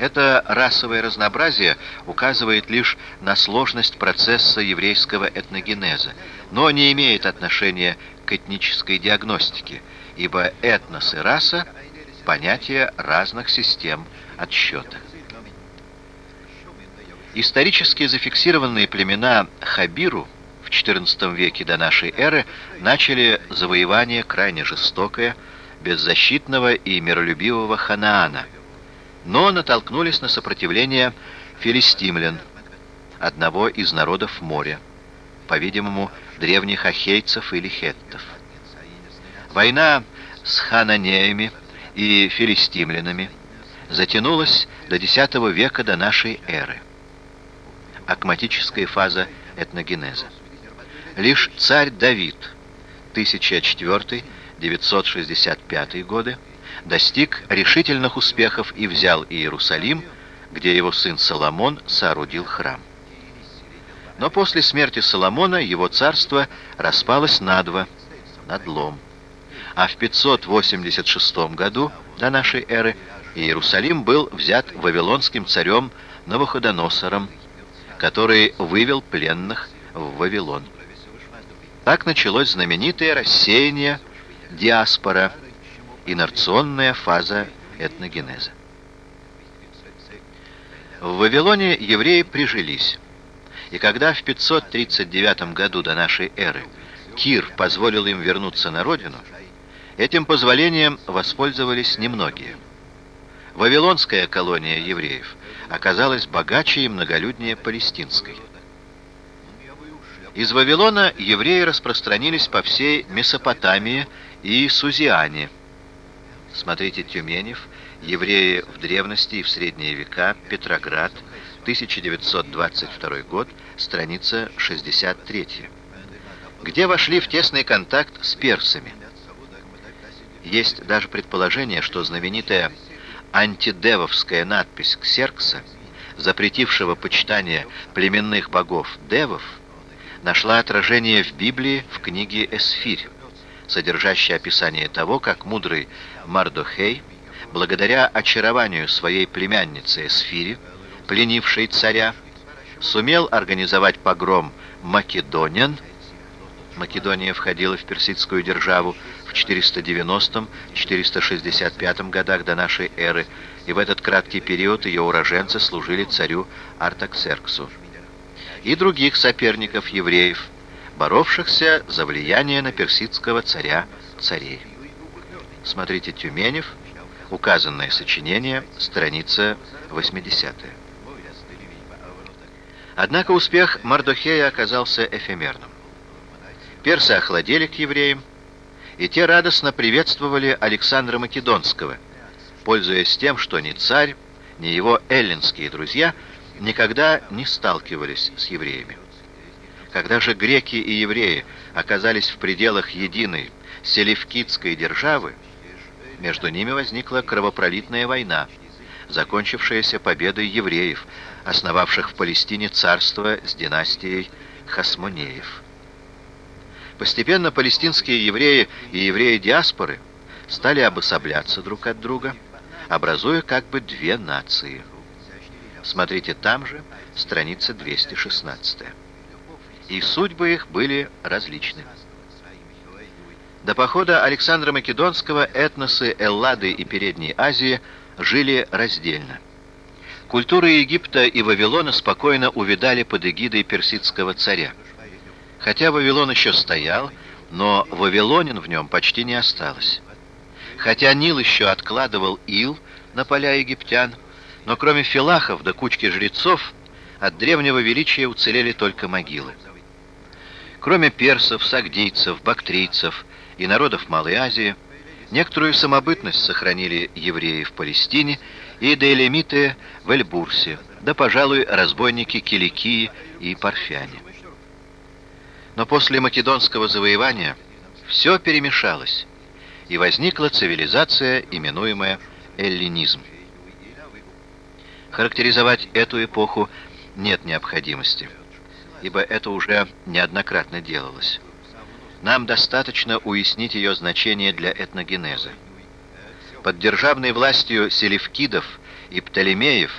Это расовое разнообразие указывает лишь на сложность процесса еврейского этногенеза, но не имеет отношения к этнической диагностике, ибо этнос и раса – понятия разных систем отсчета. Исторически зафиксированные племена Хабиру в XIV веке до нашей эры начали завоевание крайне жестокое, беззащитного и миролюбивого Ханаана, но натолкнулись на сопротивление филистимлян, одного из народов моря, по-видимому, древних ахейцев или хеттов. Война с хананеями и филистимлянами затянулась до X века до нашей эры акматическая фаза этногенеза. Лишь царь Давид 1004-965 годы достиг решительных успехов и взял Иерусалим, где его сын Соломон соорудил храм. Но после смерти Соломона его царство распалось на два, надлом. А в 586 году до нашей эры Иерусалим был взят вавилонским царем Навуходоносором который вывел пленных в Вавилон. Так началось знаменитое рассеяние диаспора, инерционная фаза этногенеза. В Вавилоне евреи прижились, и когда в 539 году до нашей эры Кир позволил им вернуться на родину, этим позволением воспользовались немногие. Вавилонская колония евреев оказалась богаче и многолюднее палестинской. Из Вавилона евреи распространились по всей Месопотамии и Сузиане. Смотрите Тюменев, евреи в древности и в средние века, Петроград, 1922 год, страница 63. Где вошли в тесный контакт с персами. Есть даже предположение, что знаменитая антидевовская надпись Ксеркса, запретившего почитание племенных богов девов, нашла отражение в Библии в книге Эсфирь, содержащей описание того, как мудрый Мардохей, благодаря очарованию своей племянницы Эсфири, пленившей царя, сумел организовать погром македонян, Македония входила в персидскую державу в 490-465 годах до нашей эры, и в этот краткий период ее уроженцы служили царю Артаксерксу. И других соперников евреев, боровшихся за влияние на персидского царя царей. Смотрите Тюменев, указанное сочинение, страница 80 -я. Однако успех Мардохея оказался эфемерным. Персы охладели к евреям, и те радостно приветствовали Александра Македонского, пользуясь тем, что ни царь, ни его эллинские друзья никогда не сталкивались с евреями. Когда же греки и евреи оказались в пределах единой селевкидской державы, между ними возникла кровопролитная война, закончившаяся победой евреев, основавших в Палестине царство с династией Хасмонеев. Постепенно палестинские евреи и евреи диаспоры стали обособляться друг от друга, образуя как бы две нации. Смотрите там же, страница 216. И судьбы их были различны. До похода Александра Македонского этносы Эллады и Передней Азии жили раздельно. Культуры Египта и Вавилона спокойно увидали под эгидой персидского царя. Хотя Вавилон еще стоял, но вавилонин в нем почти не осталось. Хотя Нил еще откладывал ил на поля египтян, но кроме филахов да кучки жрецов, от древнего величия уцелели только могилы. Кроме персов, сагдийцев, бактрийцев и народов Малой Азии, некоторую самобытность сохранили евреи в Палестине и дейлемиты в Эльбурсе, да, пожалуй, разбойники Киликии и Парфяне. Но после македонского завоевания все перемешалось, и возникла цивилизация, именуемая эллинизм. Характеризовать эту эпоху нет необходимости, ибо это уже неоднократно делалось. Нам достаточно уяснить ее значение для этногенеза. Под державной властью селевкидов и Птолемеев